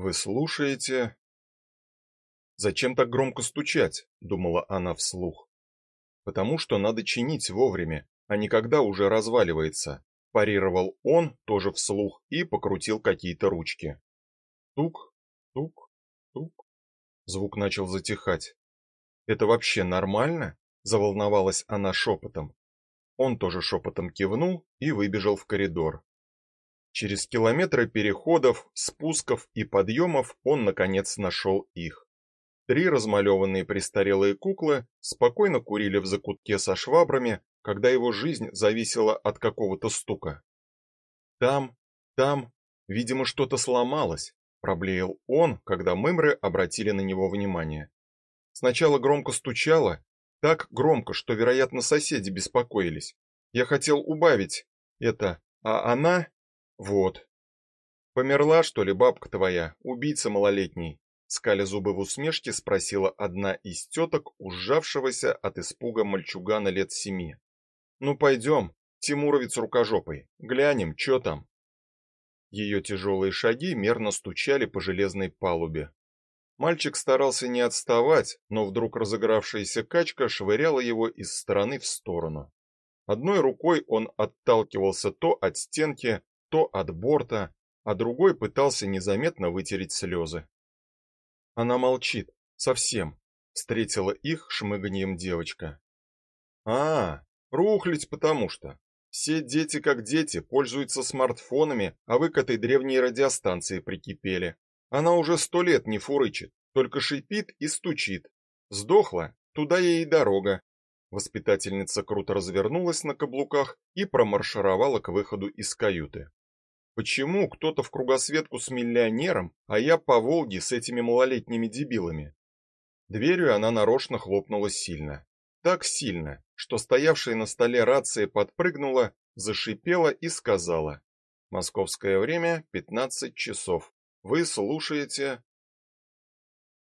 Вы слушаете Зачем так громко стучать, думала она вслух. Потому что надо чинить вовремя, а не когда уже разваливается. Парировал он тоже вслух и покрутил какие-то ручки. Тук, тук, тук. Звук начал затихать. Это вообще нормально? заволновалась она шепотом. Он тоже шепотом кивнул и выбежал в коридор. Через километры переходов, спусков и подъемов он наконец нашел их. Три размалеванные престарелые куклы спокойно курили в закутке со швабрами, когда его жизнь зависела от какого-то стука. Там, там, видимо, что-то сломалось, проблеял он, когда мымры обратили на него внимание. Сначала громко стучало, так громко, что, вероятно, соседи беспокоились. Я хотел убавить это, а она вот. Померла, что ли, бабка твоя, убийца малолетний? Скаля зубы в усмешке спросила одна из теток, ужавшегося от испуга мальчугана лет семи. Ну пойдем, Тимуровец рукожопый, глянем, что там. Ее тяжелые шаги мерно стучали по железной палубе. Мальчик старался не отставать, но вдруг разыгравшаяся качка швыряла его из стороны в сторону. Одной рукой он отталкивался то от стенки, то от борта, а другой пытался незаметно вытереть слезы. Она молчит, совсем, встретила их шмыганием девочка. А, рухлить потому что. Все дети как дети пользуются смартфонами, а вы к этой древней радиостанции прикипели. Она уже сто лет не фурычит, только шипит и стучит. Сдохла, туда ей и дорога. Воспитательница круто развернулась на каблуках и промаршировала к выходу из каюты. Почему кто-то в кругосветку с миллионером, а я по Волге с этими малолетними дебилами? Дверью она нарочно хлопнула сильно. Так сильно, что стоявшая на столе рация подпрыгнула, зашипела и сказала: "Московское время 15 часов. Вы слушаете